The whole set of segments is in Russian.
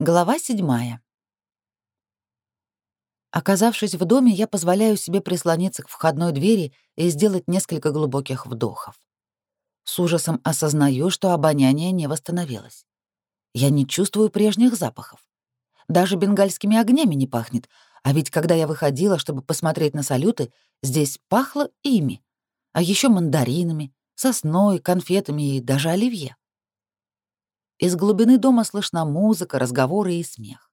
Глава седьмая. Оказавшись в доме, я позволяю себе прислониться к входной двери и сделать несколько глубоких вдохов. С ужасом осознаю, что обоняние не восстановилось. Я не чувствую прежних запахов. Даже бенгальскими огнями не пахнет, а ведь когда я выходила, чтобы посмотреть на салюты, здесь пахло ими, а еще мандаринами, сосной, конфетами и даже оливье. Из глубины дома слышна музыка, разговоры и смех.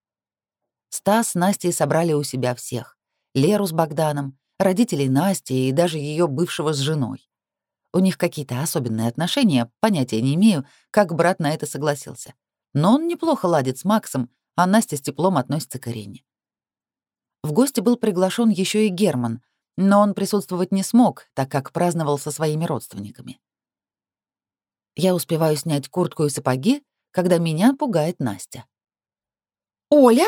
Стас с Настей собрали у себя всех. Леру с Богданом, родителей Насти и даже ее бывшего с женой. У них какие-то особенные отношения, понятия не имею, как брат на это согласился. Но он неплохо ладит с Максом, а Настя с теплом относится к Ирине. В гости был приглашен еще и Герман, но он присутствовать не смог, так как праздновал со своими родственниками. Я успеваю снять куртку и сапоги, когда меня пугает Настя. «Оля?»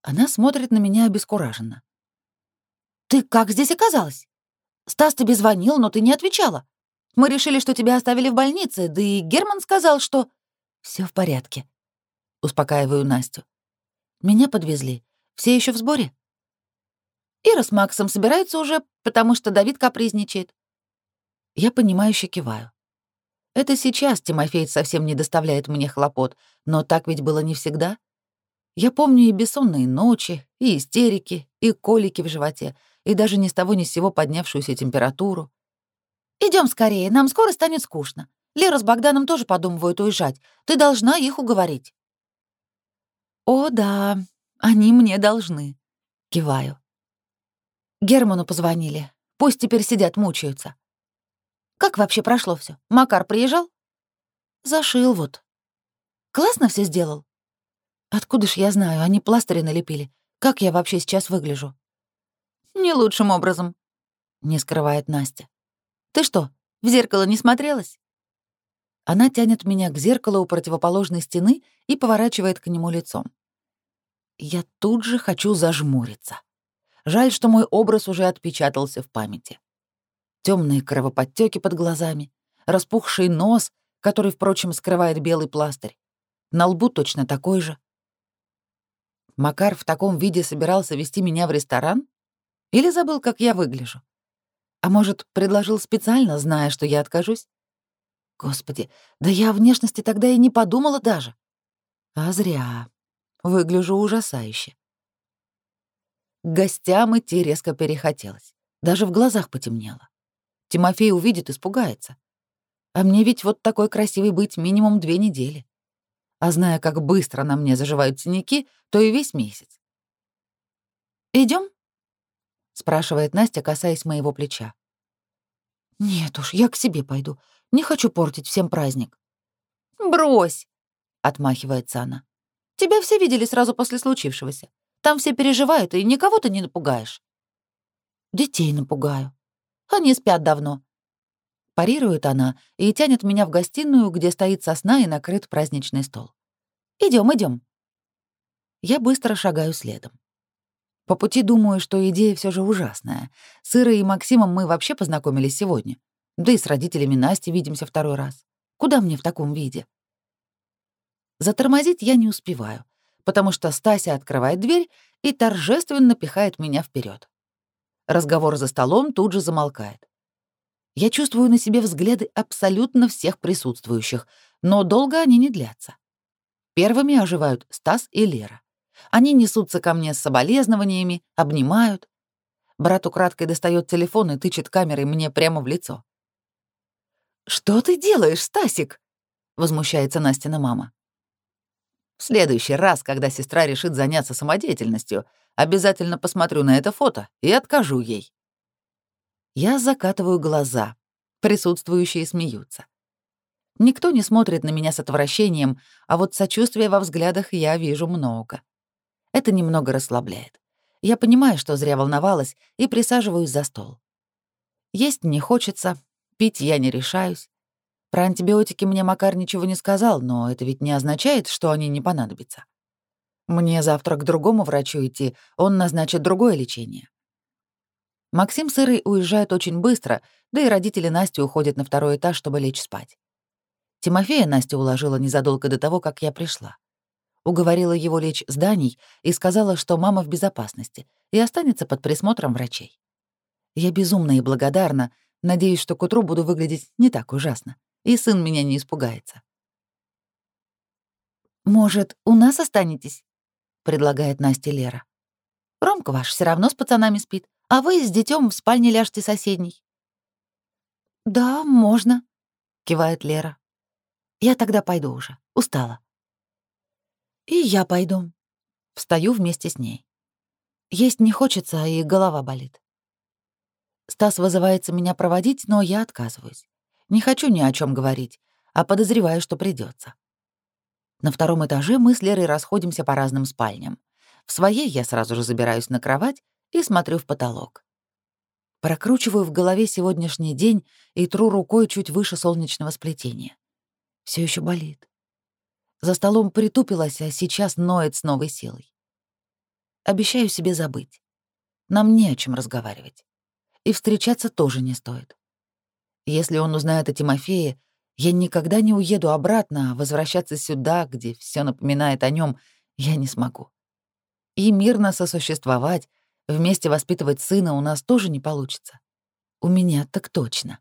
Она смотрит на меня обескураженно. «Ты как здесь оказалась? Стас тебе звонил, но ты не отвечала. Мы решили, что тебя оставили в больнице, да и Герман сказал, что...» Все в порядке», — успокаиваю Настю. «Меня подвезли. Все еще в сборе?» Ира с Максом собираются уже, потому что Давид капризничает. Я понимающе киваю. Это сейчас Тимофей совсем не доставляет мне хлопот, но так ведь было не всегда. Я помню и бессонные ночи, и истерики, и колики в животе, и даже ни с того ни с сего поднявшуюся температуру. Идем скорее, нам скоро станет скучно. Лера с Богданом тоже подумывают уезжать. Ты должна их уговорить». «О, да, они мне должны», — киваю. Герману позвонили. Пусть теперь сидят, мучаются. Как вообще прошло все? Макар приезжал? Зашил вот. Классно все сделал? Откуда ж я знаю, они пластыри налепили. Как я вообще сейчас выгляжу? Не лучшим образом, не скрывает Настя. Ты что, в зеркало не смотрелась? Она тянет меня к зеркалу у противоположной стены и поворачивает к нему лицом. Я тут же хочу зажмуриться. Жаль, что мой образ уже отпечатался в памяти темные кровоподтеки под глазами, распухший нос, который, впрочем, скрывает белый пластырь. На лбу точно такой же. Макар в таком виде собирался вести меня в ресторан? Или забыл, как я выгляжу? А может, предложил специально, зная, что я откажусь? Господи, да я о внешности тогда и не подумала даже. А зря. Выгляжу ужасающе. К гостям идти резко перехотелось. Даже в глазах потемнело. Тимофей увидит, испугается. А мне ведь вот такой красивый быть минимум две недели. А зная, как быстро на мне заживают синяки, то и весь месяц. Идем? спрашивает Настя, касаясь моего плеча. «Нет уж, я к себе пойду. Не хочу портить всем праздник». «Брось!» — отмахивается она. «Тебя все видели сразу после случившегося. Там все переживают, и никого ты не напугаешь». «Детей напугаю», они спят давно». Парирует она и тянет меня в гостиную, где стоит сосна и накрыт праздничный стол. Идем, идем. Я быстро шагаю следом. По пути думаю, что идея все же ужасная. С Ирой и Максимом мы вообще познакомились сегодня. Да и с родителями Насти видимся второй раз. Куда мне в таком виде? Затормозить я не успеваю, потому что Стася открывает дверь и торжественно пихает меня вперед. Разговор за столом тут же замолкает. Я чувствую на себе взгляды абсолютно всех присутствующих, но долго они не длятся. Первыми оживают Стас и Лера. Они несутся ко мне с соболезнованиями, обнимают. Брат украдкой достает телефон и тычет камерой мне прямо в лицо. «Что ты делаешь, Стасик?» — возмущается Настина мама. Следующий раз, когда сестра решит заняться самодеятельностью, обязательно посмотрю на это фото и откажу ей. Я закатываю глаза. Присутствующие смеются. Никто не смотрит на меня с отвращением, а вот сочувствия во взглядах я вижу много. Это немного расслабляет. Я понимаю, что зря волновалась, и присаживаюсь за стол. Есть не хочется, пить я не решаюсь. Про антибиотики мне Макар ничего не сказал, но это ведь не означает, что они не понадобятся. Мне завтра к другому врачу идти, он назначит другое лечение. Максим с Ирой уезжают очень быстро, да и родители Насти уходят на второй этаж, чтобы лечь спать. Тимофея Настя уложила незадолго до того, как я пришла. Уговорила его лечь с Даней и сказала, что мама в безопасности и останется под присмотром врачей. Я безумно и благодарна, надеюсь, что к утру буду выглядеть не так ужасно и сын меня не испугается. «Может, у нас останетесь?» — предлагает Настя Лера. «Ромка ваш все равно с пацанами спит, а вы с детем в спальне ляжете соседней». «Да, можно», — кивает Лера. «Я тогда пойду уже, устала». «И я пойду». Встаю вместе с ней. Есть не хочется, и голова болит. Стас вызывается меня проводить, но я отказываюсь. Не хочу ни о чем говорить, а подозреваю, что придется. На втором этаже мы с Лерой расходимся по разным спальням. В своей я сразу же забираюсь на кровать и смотрю в потолок. Прокручиваю в голове сегодняшний день и тру рукой чуть выше солнечного сплетения. Все еще болит. За столом притупилась, а сейчас ноет с новой силой. Обещаю себе забыть. Нам не о чем разговаривать. И встречаться тоже не стоит. Если он узнает о Тимофее, я никогда не уеду обратно, возвращаться сюда, где все напоминает о нем, я не смогу. И мирно сосуществовать, вместе воспитывать сына у нас тоже не получится. У меня так точно.